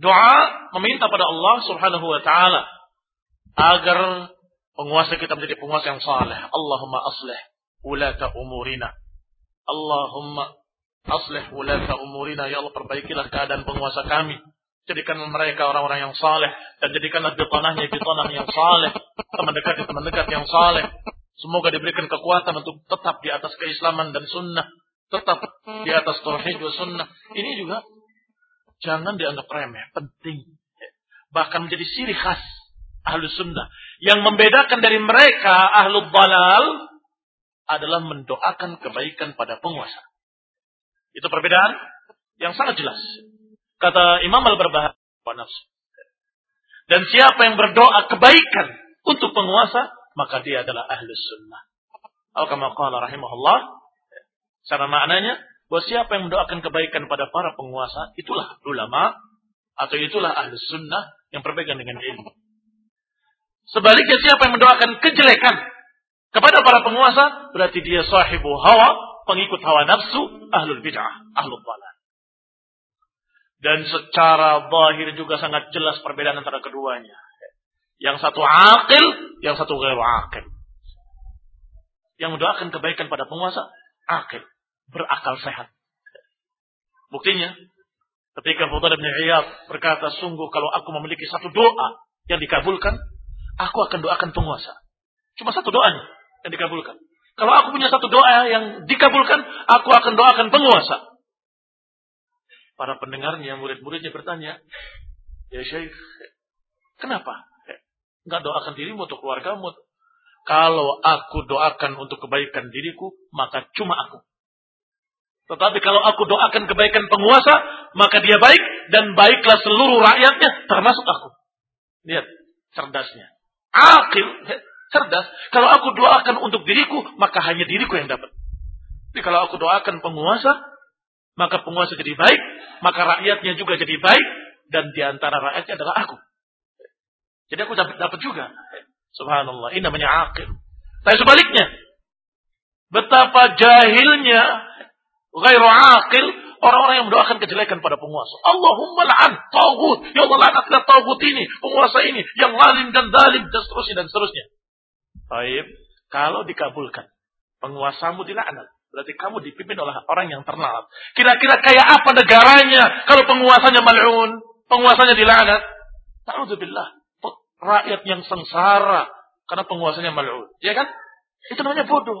Doa meminta pada Allah Subhanahu wa taala agar penguasa kita menjadi penguasa yang saleh. Allahumma aslih ulata umurina. Allahumma aslih ulata umurina. Ya Allah perbaikilah keadaan penguasa kami. Jadikan mereka orang-orang yang saleh dan jadikanlah bitanahnya bitanah yang saleh, teman dekat teman dekat yang saleh. Semoga diberikan kekuatan untuk tetap di atas keislaman dan sunnah, tetap di atas tauhid dan sunnah. Ini juga jangan dianggap remeh, penting. Bahkan menjadi ciri khas ahlu sunnah. Yang membedakan dari mereka ahlu balal adalah mendoakan kebaikan pada penguasa. Itu perbedaan yang sangat jelas. Kata Imam Al-Barbahari. Dan siapa yang berdoa kebaikan untuk penguasa, maka dia adalah ahli sunnah. Al-Kama rahimahullah. Cara maknanya, bahwa siapa yang mendoakan kebaikan pada para penguasa, itulah ulama, atau itulah ahli sunnah yang berpegang dengan ilmu. Sebaliknya siapa yang mendoakan kejelekan kepada para penguasa, berarti dia sahibu hawa, pengikut hawa nafsu, ahlul bid'ah, ahlul balad. Dan secara zahir juga sangat jelas perbedaan antara keduanya. Yang satu akil, yang satu gairu akil. Yang mendoakan kebaikan pada penguasa, akil. Berakal sehat. Buktinya, ketika Fudail bin Iyad berkata, sungguh kalau aku memiliki satu doa yang dikabulkan, aku akan doakan penguasa. Cuma satu doanya yang dikabulkan. Kalau aku punya satu doa yang dikabulkan, aku akan doakan penguasa para pendengarnya, murid-muridnya bertanya, ya Syekh, kenapa? Enggak doakan dirimu untuk keluargamu. Kalau aku doakan untuk kebaikan diriku, maka cuma aku. Tetapi kalau aku doakan kebaikan penguasa, maka dia baik dan baiklah seluruh rakyatnya, termasuk aku. Lihat, cerdasnya. Akil, cerdas. Kalau aku doakan untuk diriku, maka hanya diriku yang dapat. Tapi kalau aku doakan penguasa, maka penguasa jadi baik, maka rakyatnya juga jadi baik, dan di antara rakyatnya adalah aku. Jadi aku dapat dapat juga. Subhanallah, ini namanya akil. Tapi sebaliknya, betapa jahilnya ghairu akil orang-orang yang mendoakan kejelekan pada penguasa. Allahumma la'an tauhud. Ya Allah la'anatlah tauhud ini, penguasa ini, yang lalim dan dalim dan seterusnya dan seterusnya. Baik, kalau dikabulkan, penguasamu dilaknat. Berarti kamu dipimpin oleh orang yang terlalu. Kira-kira kayak apa negaranya kalau penguasanya mal'un, penguasanya dilaknat? Ta'udzubillah. Rakyat yang sengsara karena penguasanya mal'un. Ya kan? Itu namanya bodoh.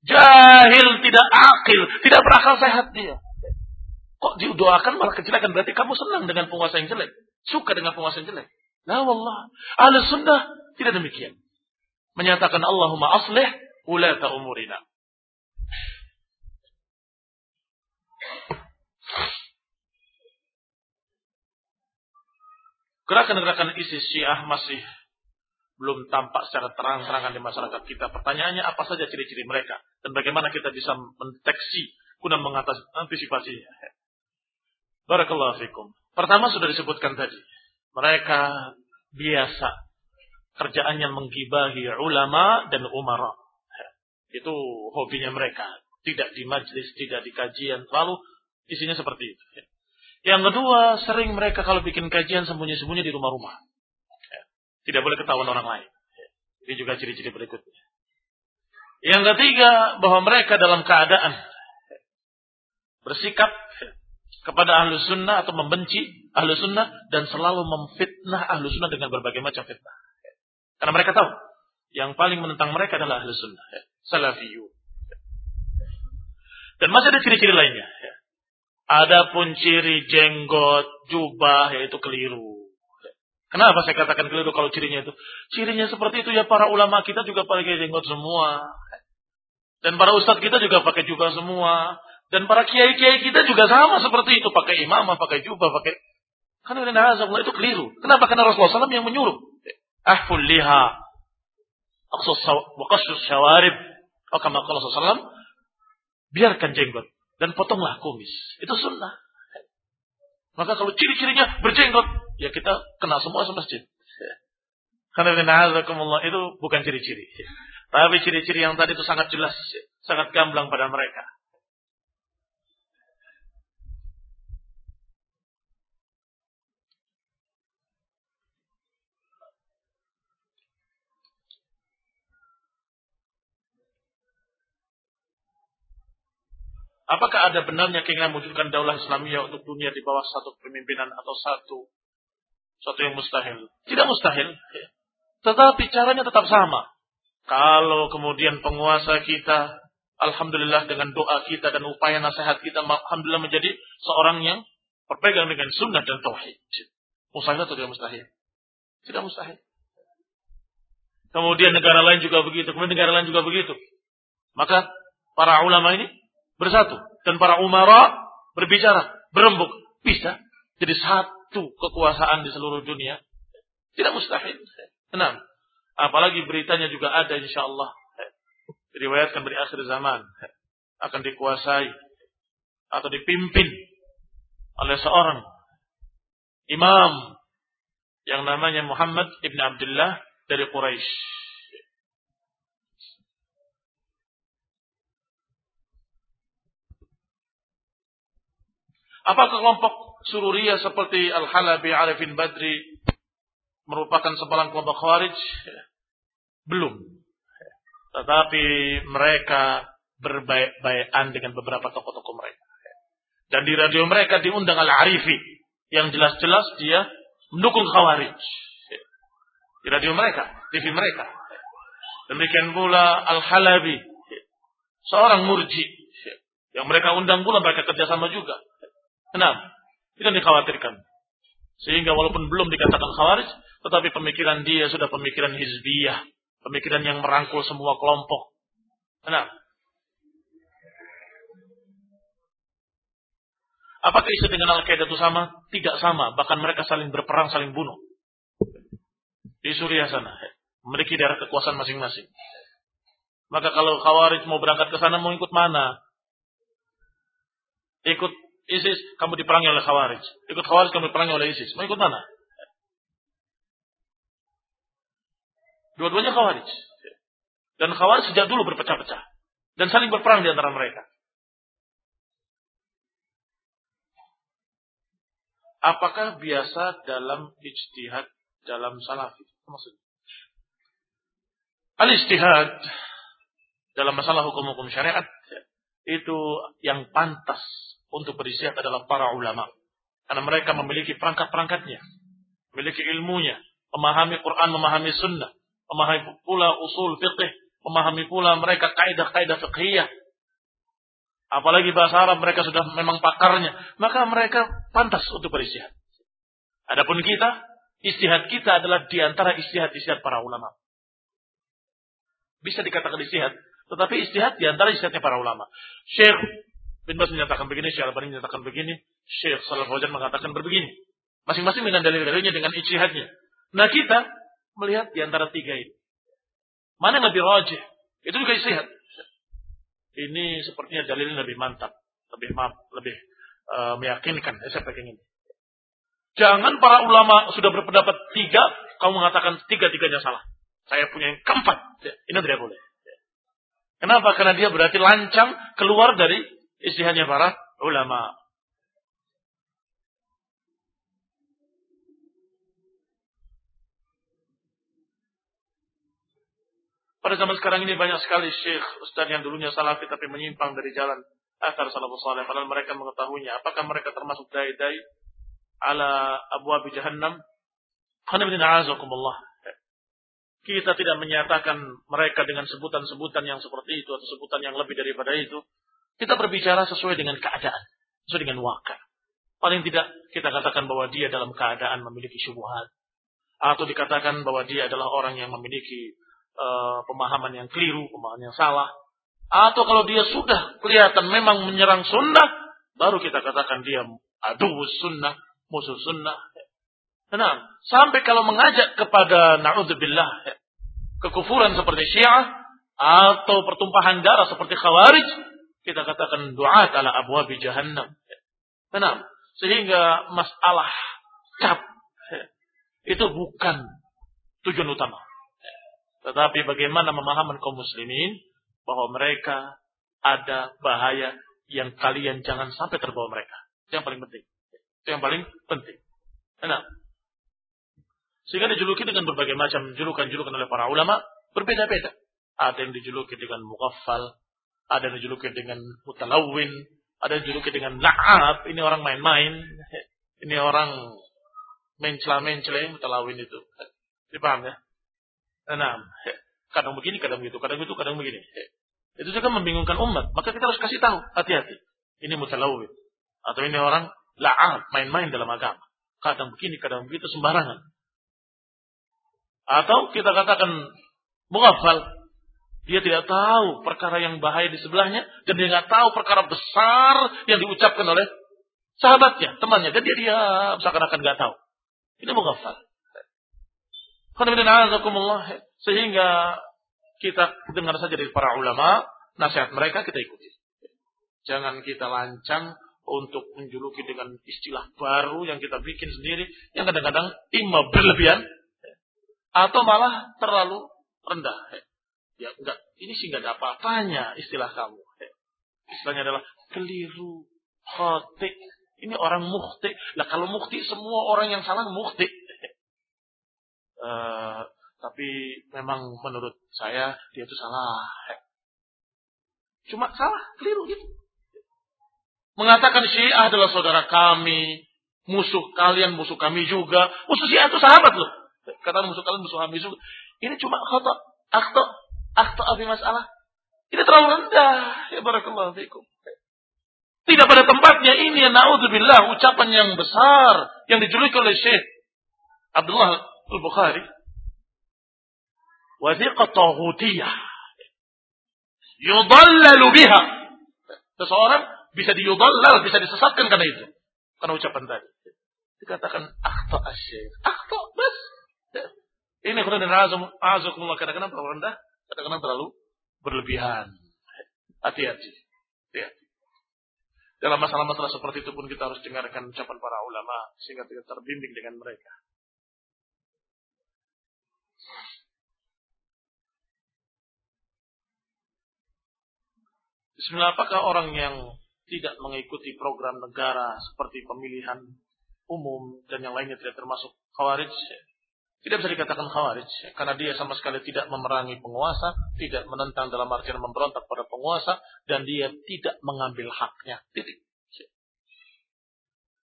Jahil, tidak akil, tidak berakal sehat dia. Kok didoakan malah kecelakaan? Berarti kamu senang dengan penguasa yang jelek. Suka dengan penguasa yang jelek. Nah wallah. Ahli sunnah tidak demikian. Menyatakan Allahumma aslih ulata umurina. Gerakan-gerakan ISIS Syiah masih belum tampak secara terang-terangan di masyarakat kita. Pertanyaannya apa saja ciri-ciri mereka dan bagaimana kita bisa mendeteksi guna mengantisipasinya. Barakallahu fikum. Pertama sudah disebutkan tadi. Mereka biasa kerjaannya menggibahi ulama dan umara. Itu hobinya mereka. Tidak di majlis, tidak di kajian. Lalu isinya seperti itu. Yang kedua, sering mereka kalau bikin kajian sembunyi-sembunyi di rumah-rumah. Tidak boleh ketahuan orang lain. Ini juga ciri-ciri berikutnya. Yang ketiga, bahwa mereka dalam keadaan bersikap kepada ahlu sunnah atau membenci ahlu sunnah dan selalu memfitnah ahlu sunnah dengan berbagai macam fitnah. Karena mereka tahu yang paling menentang mereka adalah ahlu sunnah, salafiyu. Dan masih ada ciri-ciri lainnya. Adapun ciri jenggot, jubah yaitu keliru. Kenapa saya katakan keliru kalau cirinya itu? Cirinya seperti itu ya para ulama kita juga pakai jenggot semua. Dan para ustadz kita juga pakai jubah semua. Dan para kiai-kiai kita juga sama seperti itu. Pakai imamah, pakai jubah, pakai... Karena itu keliru. Kenapa? Karena Rasulullah SAW yang menyuruh. Ahful liha. Waqasus syawarib. Kama SAW. Biarkan jenggot dan potonglah kumis. Itu sunnah. Maka kalau ciri-cirinya berjenggot, ya kita kenal semua semasjid. Karena bina'azakumullah itu bukan ciri-ciri. Tapi ciri-ciri yang tadi itu sangat jelas, sangat gamblang pada mereka. Apakah ada benarnya keinginan mewujudkan daulah Islamiyah untuk dunia di bawah satu kepemimpinan atau satu satu yang mustahil? Tidak mustahil. Tetapi caranya tetap sama. Kalau kemudian penguasa kita, Alhamdulillah dengan doa kita dan upaya nasihat kita, Alhamdulillah menjadi seorang yang berpegang dengan sunnah dan tauhid. Mustahil atau tidak mustahil? Tidak mustahil. Kemudian negara lain juga begitu, kemudian negara lain juga begitu. Maka para ulama ini bersatu dan para umara berbicara, berembuk, bisa jadi satu kekuasaan di seluruh dunia. Tidak mustahil. Tenang. Apalagi beritanya juga ada insya Allah. Diriwayatkan dari akhir zaman. Akan dikuasai. Atau dipimpin. Oleh seorang. Imam. Yang namanya Muhammad Ibn Abdullah dari Quraisy. Apakah kelompok Sururiyah seperti Al-Halabi, Arifin Badri merupakan sebalan kelompok Khawarij? Belum. Tetapi mereka berbaik-baikan dengan beberapa tokoh-tokoh mereka. Dan di radio mereka diundang Al-Arifi. Yang jelas-jelas dia mendukung Khawarij. Di radio mereka, TV mereka. Demikian pula Al-Halabi. Seorang murji. Yang mereka undang pula mereka kerjasama juga. Kenapa? Itu dikhawatirkan. Sehingga walaupun belum dikatakan khawarij, tetapi pemikiran dia sudah pemikiran hizbiyah. Pemikiran yang merangkul semua kelompok. Kenapa? Apakah isu dengan Al-Qaeda itu sama? Tidak sama. Bahkan mereka saling berperang, saling bunuh. Di Suriah sana. Memiliki daerah kekuasaan masing-masing. Maka kalau Khawarij mau berangkat ke sana, mau ikut mana? Ikut ISIS, kamu diperangi oleh Khawarij. Ikut Khawarij, kamu diperangi oleh ISIS. Mau ikut mana? Dua-duanya Khawarij. Dan Khawarij sejak dulu berpecah-pecah. Dan saling berperang di antara mereka. Apakah biasa dalam ijtihad dalam salafi? Maksudnya. Al-ijtihad dalam masalah hukum-hukum syariat itu yang pantas untuk beristihad adalah para ulama. Karena mereka memiliki perangkat-perangkatnya. Memiliki ilmunya. Memahami Quran, memahami sunnah. Memahami pula usul fiqh. Memahami pula mereka kaidah-kaidah fiqhiyah. Apalagi bahasa Arab mereka sudah memang pakarnya. Maka mereka pantas untuk beristihad. Adapun kita, istihad kita adalah di antara istihad-istihad para ulama. Bisa dikatakan istihad. Tetapi istihad di antara istihadnya para ulama. Syekh Bin Bas menyatakan begini, Syekh Al-Bani menyatakan begini, Syekh Salaf Fauzan mengatakan berbegini. Masing-masing dengan dalil-dalilnya, dengan ijtihadnya. Nah kita melihat di antara tiga ini. Mana yang lebih rajih? Itu juga ijtihad. Ini sepertinya dalilnya lebih mantap, lebih maaf, lebih uh, meyakinkan. Saya pegang ini. Jangan para ulama sudah berpendapat tiga, kamu mengatakan tiga-tiganya salah. Saya punya yang keempat. Ini tidak boleh. Kenapa? Karena dia berarti lancang keluar dari istihadnya para ulama. Pada zaman sekarang ini banyak sekali syekh, ustaz yang dulunya salafi tapi menyimpang dari jalan akar salafus salih. Padahal mereka mengetahuinya. Apakah mereka termasuk dai-dai ala abu abi jahannam? Kita tidak menyatakan mereka dengan sebutan-sebutan yang seperti itu atau sebutan yang lebih daripada itu. Kita berbicara sesuai dengan keadaan, sesuai dengan wakil. Paling tidak kita katakan bahwa dia dalam keadaan memiliki syubhat atau dikatakan bahwa dia adalah orang yang memiliki uh, pemahaman yang keliru, pemahaman yang salah. Atau kalau dia sudah kelihatan memang menyerang sunnah, baru kita katakan dia aduh sunnah, musuh sunnah. Tenang, sampai kalau mengajak kepada naudzubillah kekufuran seperti Syiah atau pertumpahan darah seperti Khawarij, kita katakan doa ala abwabi jahannam. Kenapa? Sehingga masalah cap itu bukan tujuan utama. Tetapi bagaimana memahaman kaum muslimin bahwa mereka ada bahaya yang kalian jangan sampai terbawa mereka. Itu yang paling penting. Itu yang paling penting. Kenapa? Sehingga dijuluki dengan berbagai macam julukan-julukan oleh para ulama berbeda-beda. Ada yang dijuluki dengan mughafal, ada yang dijuluki dengan mutalawin, Ada yang juluki dengan la'ab, ini orang main-main. Ini orang mencela-mencela, mutalawin itu. Dipaham ya? Nah, kadang begini, kadang begitu, kadang begitu, kadang begini. Itu juga membingungkan umat. Maka kita harus kasih tahu, hati-hati. Ini mutalawin. Atau ini orang la'ab, main-main dalam agama. Kadang begini, kadang begitu, sembarangan. Atau kita katakan mughafal, dia tidak tahu perkara yang bahaya di sebelahnya dan dia nggak tahu perkara besar yang diucapkan oleh sahabatnya, temannya. Dan dia diam seakan-akan nggak tahu. Ini mughafal. Sehingga kita dengar saja dari para ulama, nasihat mereka kita ikuti. Jangan kita lancang untuk menjuluki dengan istilah baru yang kita bikin sendiri, yang kadang-kadang imma berlebihan, atau malah terlalu rendah. Ya enggak, ini sih enggak ada apa-apanya istilah kamu. Istilahnya adalah keliru, khotik. Ini orang mukti. Lah kalau mukti semua orang yang salah mukti. Uh, tapi memang menurut saya dia itu salah. Cuma salah, keliru gitu. Mengatakan Syiah adalah saudara kami, musuh kalian, musuh kami juga. Musuh Syiah itu sahabat loh. Kata musuh kalian, musuh kami juga. Ini cuma khotok, akto, Akhta fi masalah. Ini terlalu rendah. Ya barakallahu fikum. Tidak pada tempatnya ini ya naudzubillah ucapan yang besar yang dijuluki oleh Syekh Abdullah Al-Bukhari. Wathiqah taghutiyah. Yudallalu biha. Seseorang bisa diyudallal, bisa disesatkan karena itu. Karena ucapan tadi. Dikatakan akhta asyik. Akhta, bas. Ini khudin azum, azukumullah. Kadang-kadang terlalu rendah kadang-kadang terlalu berlebihan. Hati-hati. Ya. Dalam masalah-masalah seperti itu pun kita harus dengarkan ucapan para ulama sehingga kita terbimbing dengan mereka. Bismillah, apakah orang yang tidak mengikuti program negara seperti pemilihan umum dan yang lainnya tidak termasuk khawarij? Tidak bisa dikatakan khawarij karena dia sama sekali tidak memerangi penguasa, tidak menentang dalam artian memberontak pada penguasa dan dia tidak mengambil haknya. Titik.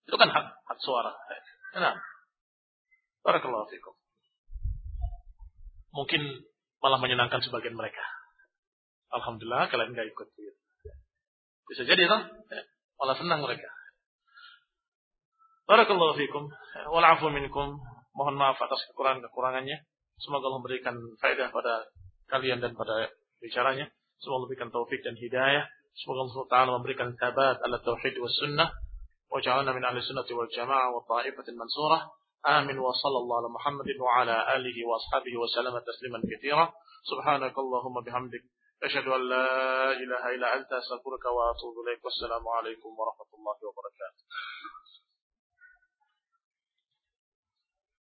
Itu kan hak, hak suara. Nah, Barakallahu fikum. Mungkin malah menyenangkan sebagian mereka. Alhamdulillah kalian nggak ikut. Bisa jadi kan? Malah senang mereka. Barakallahu fikum. Walafu minkum. Mohon maaf atas kekurangan-kekurangannya. Semoga Allah memberikan faedah pada kalian dan pada bicaranya. Semoga memberikan taufik dan hidayah. Semoga Allah Taala memberikan tabat ala tauhid wa sunnah. Wa ja'alna min ahli sunnati wal jamaah wa ta'ifatin mansurah. آمين وصلى الله على محمد وعلى آله وأصحابه وسلم تسليما كثيرا سبحانك اللهم بحمدك أشهد أن لا إله إلا أنت أستغفرك وأتوب إليك والسلام عليكم ورحمة الله وبركاته